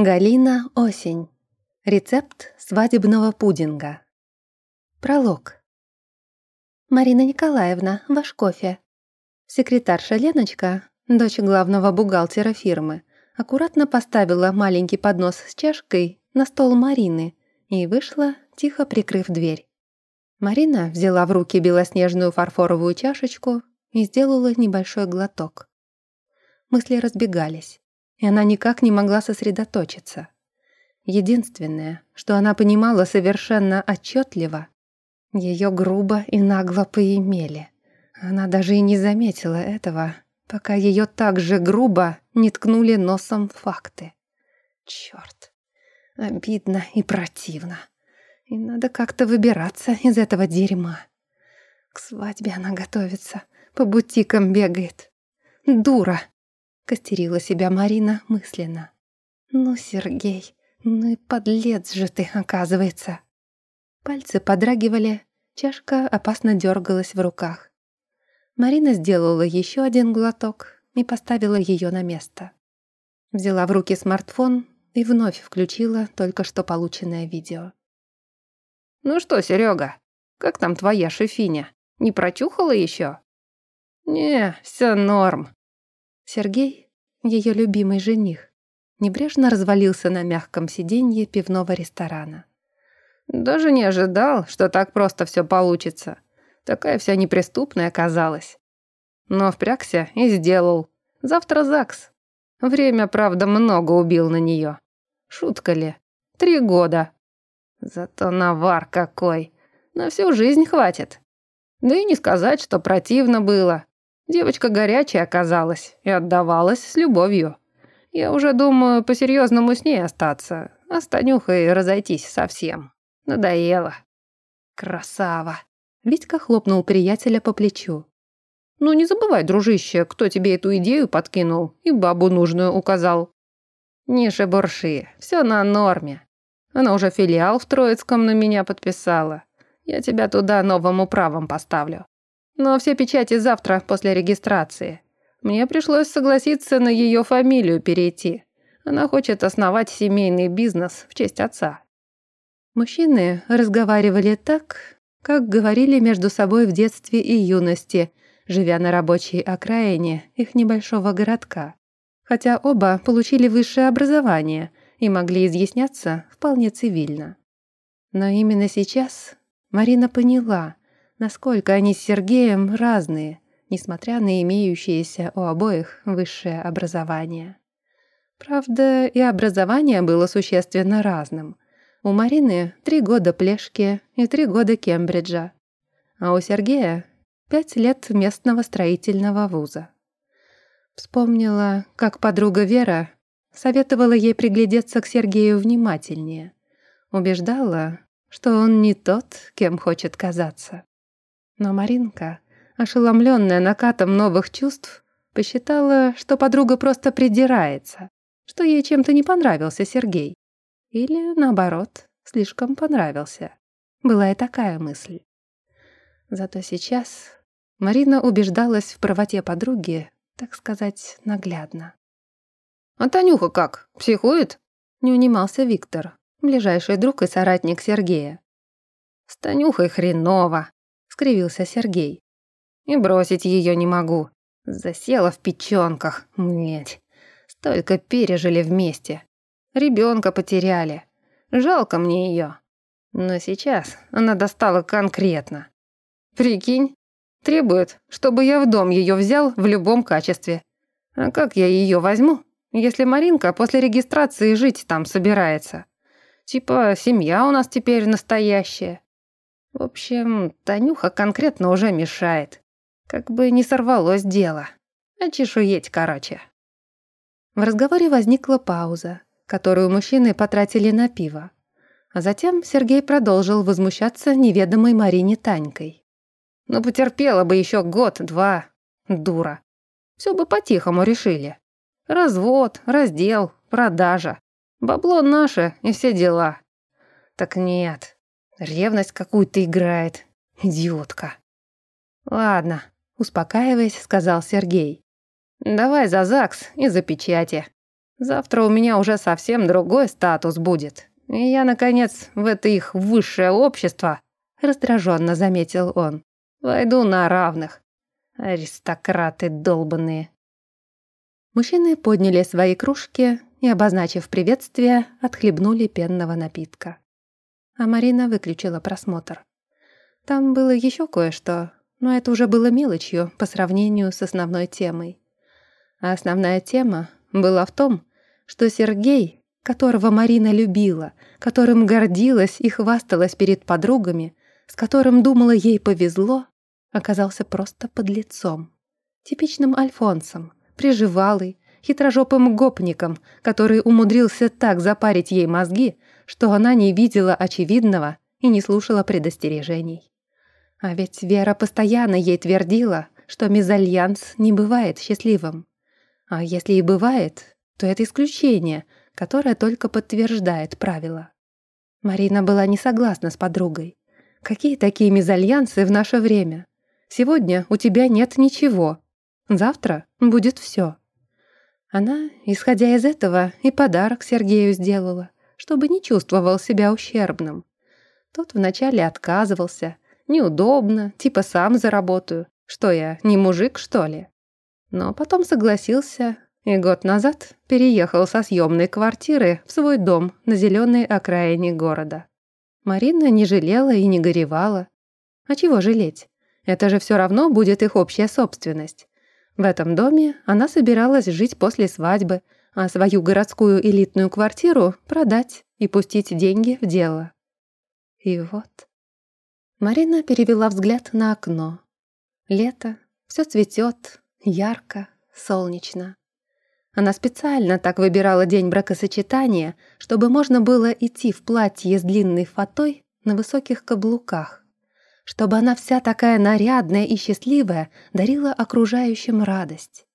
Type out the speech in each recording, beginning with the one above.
Галина Осень. Рецепт свадебного пудинга. Пролог. Марина Николаевна, ваш кофе. Секретарша Леночка, дочь главного бухгалтера фирмы, аккуратно поставила маленький поднос с чашкой на стол Марины и вышла, тихо прикрыв дверь. Марина взяла в руки белоснежную фарфоровую чашечку и сделала небольшой глоток. Мысли разбегались и она никак не могла сосредоточиться. Единственное, что она понимала совершенно отчетливо, ее грубо и нагло поимели. Она даже и не заметила этого, пока ее так же грубо не ткнули носом факты. Черт, обидно и противно. И надо как-то выбираться из этого дерьма. К свадьбе она готовится, по бутикам бегает. Дура, Костерила себя Марина мысленно. «Ну, Сергей, ну и подлец же ты, оказывается!» Пальцы подрагивали, чашка опасно дергалась в руках. Марина сделала еще один глоток и поставила ее на место. Взяла в руки смартфон и вновь включила только что полученное видео. «Ну что, Серега, как там твоя шефиня? Не прочухала еще?» «Не, все норм. Сергей, ее любимый жених, небрежно развалился на мягком сиденье пивного ресторана. «Даже не ожидал, что так просто все получится. Такая вся неприступная оказалась. Но впрягся и сделал. Завтра ЗАГС. Время, правда, много убил на нее. Шутка ли? Три года. Зато навар какой. На всю жизнь хватит. Да и не сказать, что противно было. Девочка горячая оказалась и отдавалась с любовью. Я уже думаю по-серьезному с ней остаться, а Танюхой разойтись совсем. Надоело. Красава. Витька хлопнул приятеля по плечу. Ну не забывай, дружище, кто тебе эту идею подкинул и бабу нужную указал. Не шебурши, все на норме. Она уже филиал в Троицком на меня подписала. Я тебя туда новым управом поставлю. Но все печати завтра после регистрации. Мне пришлось согласиться на ее фамилию перейти. Она хочет основать семейный бизнес в честь отца. Мужчины разговаривали так, как говорили между собой в детстве и юности, живя на рабочей окраине их небольшого городка. Хотя оба получили высшее образование и могли изъясняться вполне цивильно. Но именно сейчас Марина поняла, насколько они с Сергеем разные, несмотря на имеющееся у обоих высшее образование. Правда, и образование было существенно разным. У Марины три года Плешки и три года Кембриджа, а у Сергея пять лет местного строительного вуза. Вспомнила, как подруга Вера советовала ей приглядеться к Сергею внимательнее. Убеждала, что он не тот, кем хочет казаться. Но Маринка, ошеломленная накатом новых чувств, посчитала, что подруга просто придирается, что ей чем-то не понравился Сергей. Или, наоборот, слишком понравился. Была и такая мысль. Зато сейчас Марина убеждалась в правоте подруги, так сказать, наглядно. «А Танюха как, психует?» Не унимался Виктор, ближайший друг и соратник Сергея. «С Танюхой хреново скривился Сергей. «И бросить ее не могу. Засела в печенках, млеть. Столько пережили вместе. Ребенка потеряли. Жалко мне ее. Но сейчас она достала конкретно. Прикинь, требует, чтобы я в дом ее взял в любом качестве. А как я ее возьму, если Маринка после регистрации жить там собирается? Типа, семья у нас теперь настоящая. В общем, Танюха конкретно уже мешает. Как бы не сорвалось дело. А чешуеть короче. В разговоре возникла пауза, которую мужчины потратили на пиво. А затем Сергей продолжил возмущаться неведомой Марине Танькой. «Ну, потерпела бы еще год-два, дура. Все бы по-тихому решили. Развод, раздел, продажа. Бабло наше и все дела. Так нет, Ревность какую-то играет. Идиотка. Ладно, успокаиваясь, сказал Сергей. Давай за ЗАГС и за печати. Завтра у меня уже совсем другой статус будет. И я, наконец, в это их высшее общество, раздраженно заметил он, войду на равных. Аристократы долбанные. Мужчины подняли свои кружки и, обозначив приветствие, отхлебнули пенного напитка. А Марина выключила просмотр. Там было еще кое-что, но это уже было мелочью по сравнению с основной темой. А основная тема была в том, что Сергей, которого Марина любила, которым гордилась и хвасталась перед подругами, с которым думала ей повезло, оказался просто под лицом. Типичным альфонсом, приживалый, хитрожопым гопником, который умудрился так запарить ей мозги, что она не видела очевидного и не слушала предостережений. А ведь Вера постоянно ей твердила, что мезальянс не бывает счастливым. А если и бывает, то это исключение, которое только подтверждает правило. Марина была не согласна с подругой. Какие такие мезальянсы в наше время? Сегодня у тебя нет ничего. Завтра будет все. Она, исходя из этого, и подарок Сергею сделала, чтобы не чувствовал себя ущербным. Тот вначале отказывался. Неудобно, типа сам заработаю. Что я, не мужик, что ли? Но потом согласился, и год назад переехал со съемной квартиры в свой дом на зеленой окраине города. Марина не жалела и не горевала. А чего жалеть? Это же все равно будет их общая собственность. В этом доме она собиралась жить после свадьбы, а свою городскую элитную квартиру продать и пустить деньги в дело. И вот. Марина перевела взгляд на окно. Лето, все цветет, ярко, солнечно. Она специально так выбирала день бракосочетания, чтобы можно было идти в платье с длинной фатой на высоких каблуках. Чтобы она вся такая нарядная и счастливая дарила окружающим радость.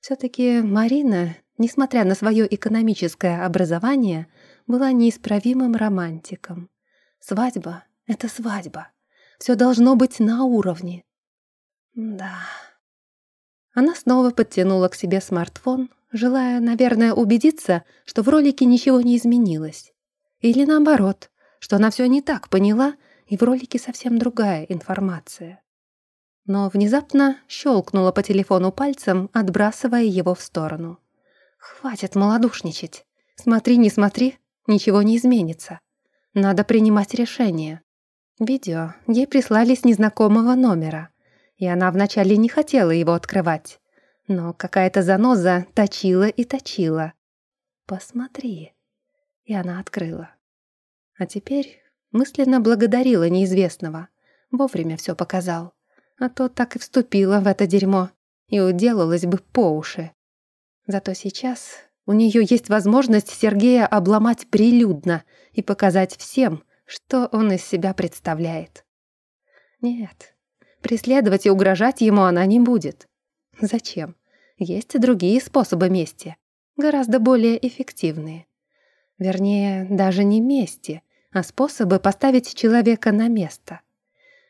Все-таки Марина, несмотря на свое экономическое образование, была неисправимым романтиком. Свадьба — это свадьба. Все должно быть на уровне. Да. Она снова подтянула к себе смартфон, желая, наверное, убедиться, что в ролике ничего не изменилось. Или наоборот, что она все не так поняла, и в ролике совсем другая информация. Но внезапно щелкнула по телефону пальцем, отбрасывая его в сторону. «Хватит малодушничать. Смотри, не смотри, ничего не изменится. Надо принимать решение». Видео ей прислали с незнакомого номера, и она вначале не хотела его открывать. Но какая-то заноза точила и точила. «Посмотри». И она открыла. А теперь мысленно благодарила неизвестного. Вовремя все показал. А то так и вступила в это дерьмо и уделалась бы по уши. Зато сейчас у нее есть возможность Сергея обломать прилюдно и показать всем, что он из себя представляет. Нет, преследовать и угрожать ему она не будет. Зачем? Есть другие способы мести, гораздо более эффективные. Вернее, даже не мести, а способы поставить человека на место.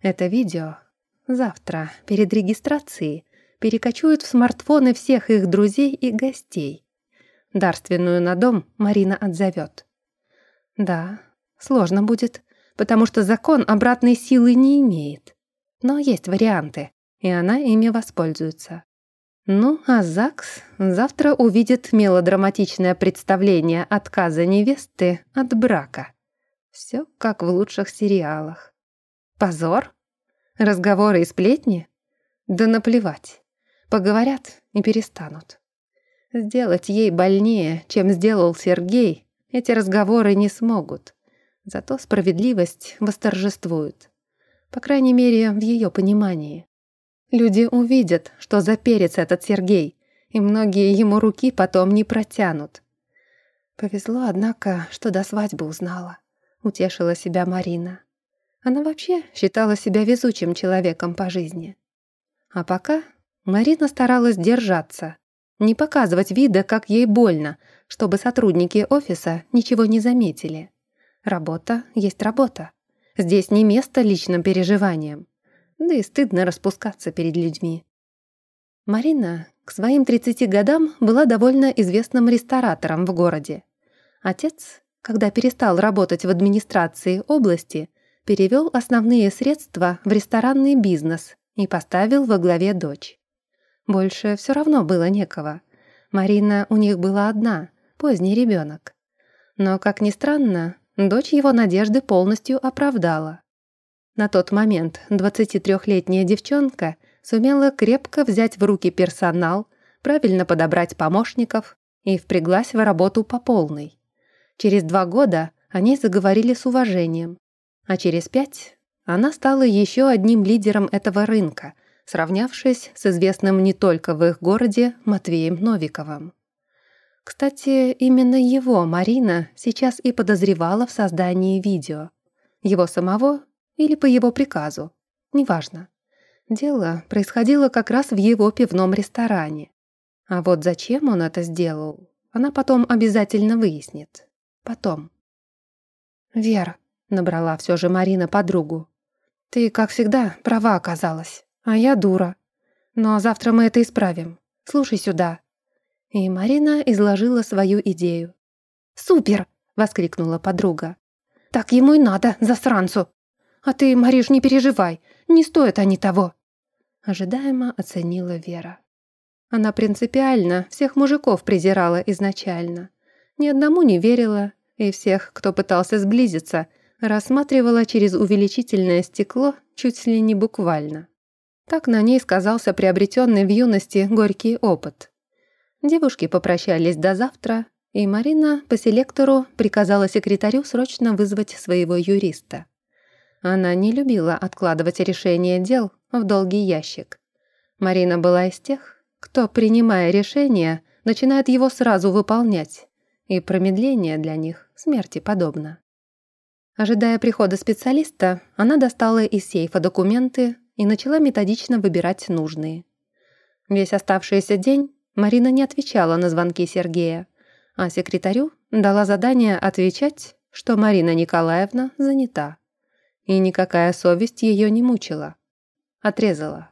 Это видео завтра, перед регистрацией, перекочуют в смартфоны всех их друзей и гостей. Дарственную на дом Марина отзовет. Да, сложно будет, потому что закон обратной силы не имеет. Но есть варианты, и она ими воспользуется. Ну, а ЗАГС завтра увидит мелодраматичное представление отказа невесты от брака. Все как в лучших сериалах. Позор? Разговоры и сплетни? Да наплевать. Поговорят и перестанут. Сделать ей больнее, чем сделал Сергей, эти разговоры не смогут. Зато справедливость восторжествует. По крайней мере, в ее понимании. Люди увидят, что за перец этот Сергей, и многие ему руки потом не протянут. Повезло, однако, что до свадьбы узнала. Утешила себя Марина. Она вообще считала себя везучим человеком по жизни. А пока Марина старалась держаться, не показывать вида, как ей больно, чтобы сотрудники офиса ничего не заметили. Работа есть работа. Здесь не место личным переживаниям да и стыдно распускаться перед людьми. Марина к своим 30 годам была довольно известным ресторатором в городе. Отец, когда перестал работать в администрации области, перевел основные средства в ресторанный бизнес и поставил во главе дочь. Больше все равно было некого. Марина у них была одна, поздний ребенок. Но, как ни странно, дочь его надежды полностью оправдала. На тот момент 23-летняя девчонка сумела крепко взять в руки персонал, правильно подобрать помощников и впряглась в работу по полной. Через два года о ней заговорили с уважением, а через пять она стала еще одним лидером этого рынка, сравнявшись с известным не только в их городе Матвеем Новиковым. Кстати, именно его Марина сейчас и подозревала в создании видео. Его самого или по его приказу, неважно. Дело происходило как раз в его пивном ресторане. А вот зачем он это сделал, она потом обязательно выяснит. Потом. «Вера», — набрала все же Марина подругу, «ты, как всегда, права оказалась, а я дура. Но завтра мы это исправим. Слушай сюда». И Марина изложила свою идею. «Супер!» — воскликнула подруга. «Так ему и надо, засранцу!» А ты, Мариш, не переживай, не стоят они того». Ожидаемо оценила Вера. Она принципиально всех мужиков презирала изначально. Ни одному не верила, и всех, кто пытался сблизиться, рассматривала через увеличительное стекло чуть ли не буквально. Так на ней сказался приобретенный в юности горький опыт. Девушки попрощались до завтра, и Марина по селектору приказала секретарю срочно вызвать своего юриста. Она не любила откладывать решение дел в долгий ящик. Марина была из тех, кто, принимая решение, начинает его сразу выполнять, и промедление для них смерти подобно. Ожидая прихода специалиста, она достала из сейфа документы и начала методично выбирать нужные. Весь оставшийся день Марина не отвечала на звонки Сергея, а секретарю дала задание отвечать, что Марина Николаевна занята и никакая совесть ее не мучила. Отрезала.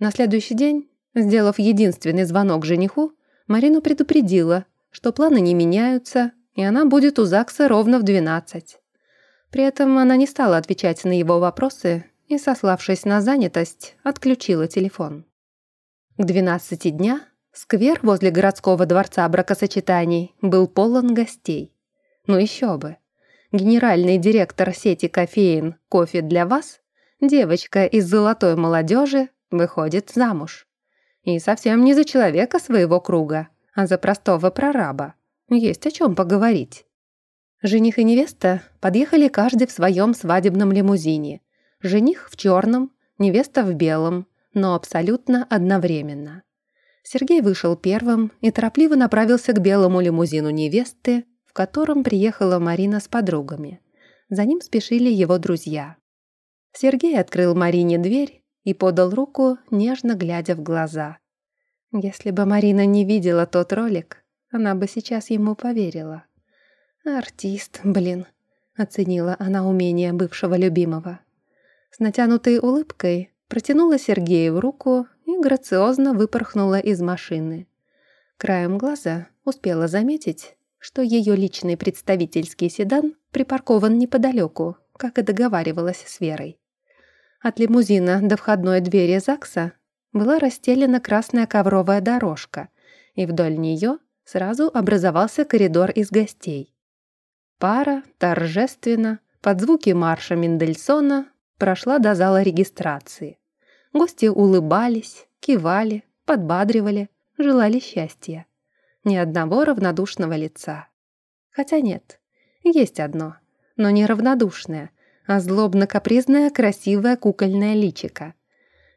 На следующий день, сделав единственный звонок жениху, Марину предупредила, что планы не меняются, и она будет у ЗАГСа ровно в 12. При этом она не стала отвечать на его вопросы и, сославшись на занятость, отключила телефон. К 12 дня сквер возле городского дворца бракосочетаний был полон гостей. Ну еще бы генеральный директор сети кофеин «Кофе для вас», девочка из золотой молодежи выходит замуж. И совсем не за человека своего круга, а за простого прораба. Есть о чем поговорить. Жених и невеста подъехали каждый в своем свадебном лимузине. Жених в черном, невеста в белом, но абсолютно одновременно. Сергей вышел первым и торопливо направился к белому лимузину невесты, в котором приехала Марина с подругами. За ним спешили его друзья. Сергей открыл Марине дверь и подал руку, нежно глядя в глаза. Если бы Марина не видела тот ролик, она бы сейчас ему поверила. «Артист, блин», — оценила она умение бывшего любимого. С натянутой улыбкой протянула Сергею руку и грациозно выпорхнула из машины. Краем глаза успела заметить, что ее личный представительский седан припаркован неподалеку, как и договаривалась с Верой. От лимузина до входной двери ЗАГСа была расстелена красная ковровая дорожка, и вдоль нее сразу образовался коридор из гостей. Пара торжественно, под звуки марша Мендельсона, прошла до зала регистрации. Гости улыбались, кивали, подбадривали, желали счастья ни одного равнодушного лица. Хотя нет, есть одно, но не равнодушное, а злобно-капризное красивое кукольное личико.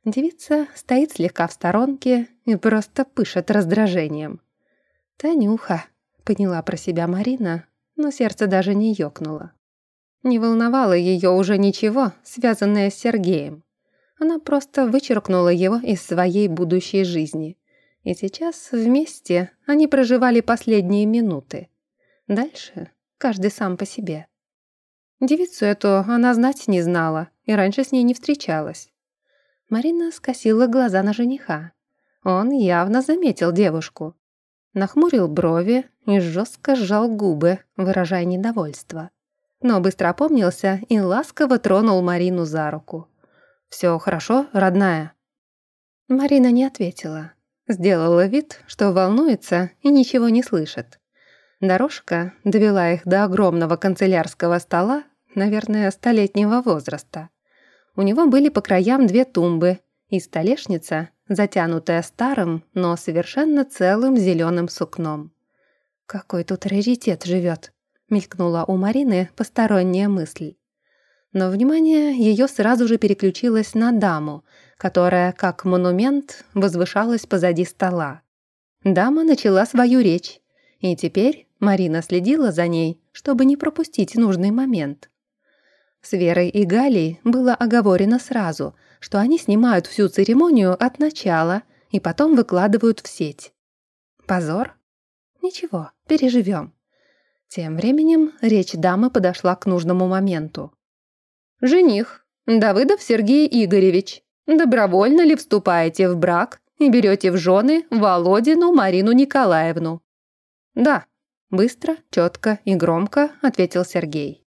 Девица стоит слегка в сторонке и просто пышет раздражением. «Танюха», — поняла про себя Марина, но сердце даже не ёкнуло. Не волновало ее уже ничего, связанное с Сергеем. Она просто вычеркнула его из своей будущей жизни и сейчас вместе они проживали последние минуты. Дальше каждый сам по себе. Девицу эту она знать не знала и раньше с ней не встречалась. Марина скосила глаза на жениха Он явно заметил девушку. Нахмурил брови и жестко сжал губы, выражая недовольство. Но быстро опомнился и ласково тронул Марину за руку. «Все хорошо, родная?» Марина не ответила. Сделала вид, что волнуется и ничего не слышит. Дорожка довела их до огромного канцелярского стола, наверное, столетнего возраста. У него были по краям две тумбы и столешница, затянутая старым, но совершенно целым зеленым сукном. «Какой тут раритет живет!» — мелькнула у Марины посторонняя мысль. Но внимание ее сразу же переключилось на даму, которая, как монумент, возвышалась позади стола. Дама начала свою речь, и теперь Марина следила за ней, чтобы не пропустить нужный момент. С Верой и Галей было оговорено сразу, что они снимают всю церемонию от начала и потом выкладывают в сеть. Позор? Ничего, переживем. Тем временем речь дамы подошла к нужному моменту. «Жених, Давыдов Сергей Игоревич, добровольно ли вступаете в брак и берете в жены Володину Марину Николаевну?» «Да», — быстро, четко и громко ответил Сергей.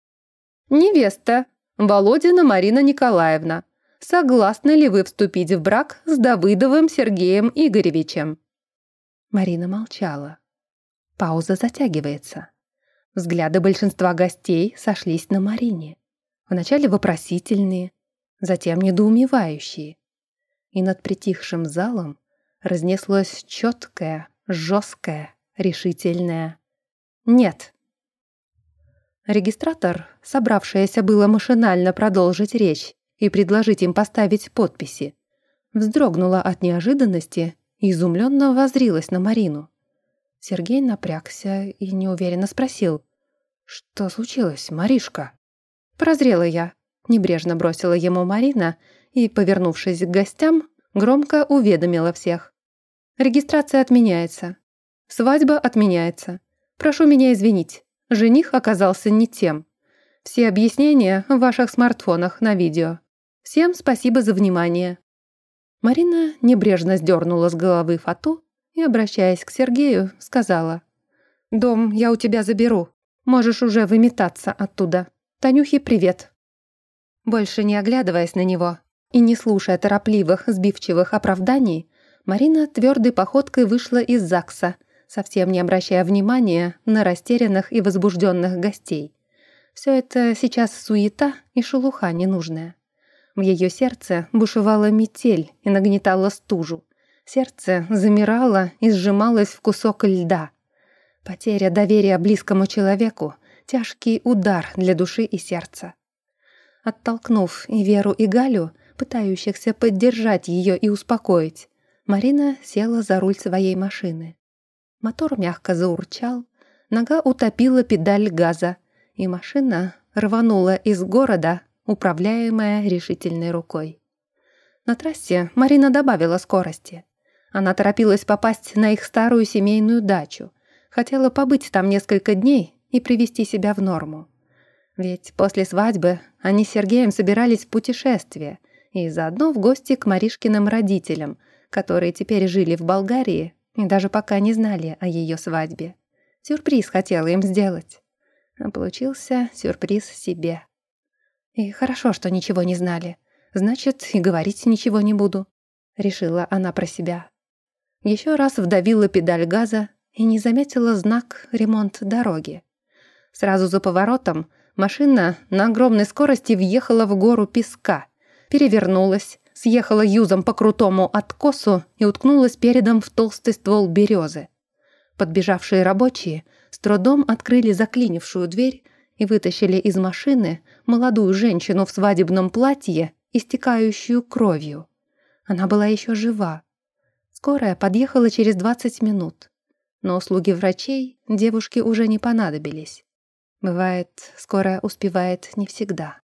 «Невеста, Володина Марина Николаевна, согласны ли вы вступить в брак с Давыдовым Сергеем Игоревичем?» Марина молчала. Пауза затягивается. Взгляды большинства гостей сошлись на Марине. Вначале вопросительные, затем недоумевающие. И над притихшим залом разнеслось четкое, жесткое, решительное «Нет». Регистратор, собравшаяся было машинально продолжить речь и предложить им поставить подписи, вздрогнула от неожиданности и изумленно возрилась на Марину. Сергей напрягся и неуверенно спросил, «Что случилось, Маришка?» Прозрела я, небрежно бросила ему Марина и, повернувшись к гостям, громко уведомила всех. «Регистрация отменяется. Свадьба отменяется. Прошу меня извинить. Жених оказался не тем. Все объяснения в ваших смартфонах на видео. Всем спасибо за внимание». Марина небрежно сдернула с головы фату и, обращаясь к Сергею, сказала. «Дом я у тебя заберу. Можешь уже выметаться оттуда. Танюхе привет». Больше не оглядываясь на него и не слушая торопливых, сбивчивых оправданий, Марина твердой походкой вышла из ЗАГСа, совсем не обращая внимания на растерянных и возбужденных гостей. Все это сейчас суета и шелуха ненужная. В ее сердце бушевала метель и нагнетала стужу. Сердце замирало и сжималось в кусок льда. Потеря доверия близкому человеку — тяжкий удар для души и сердца. Оттолкнув и Веру, и Галю, пытающихся поддержать ее и успокоить, Марина села за руль своей машины. Мотор мягко заурчал, нога утопила педаль газа, и машина рванула из города, управляемая решительной рукой. На трассе Марина добавила скорости. Она торопилась попасть на их старую семейную дачу, хотела побыть там несколько дней и привести себя в норму. Ведь после свадьбы они с Сергеем собирались в путешествие и заодно в гости к Маришкиным родителям, которые теперь жили в Болгарии и даже пока не знали о ее свадьбе. Сюрприз хотела им сделать. А получился сюрприз себе. И хорошо, что ничего не знали. Значит, и говорить ничего не буду. Решила она про себя. Еще раз вдавила педаль газа и не заметила знак «Ремонт дороги». Сразу за поворотом машина на огромной скорости въехала в гору песка, перевернулась, съехала юзом по крутому откосу и уткнулась передом в толстый ствол березы. Подбежавшие рабочие с трудом открыли заклинившую дверь и вытащили из машины молодую женщину в свадебном платье, истекающую кровью. Она была еще жива. Скорая подъехала через 20 минут, но услуги врачей девушке уже не понадобились. Бывает, скорая успевает не всегда.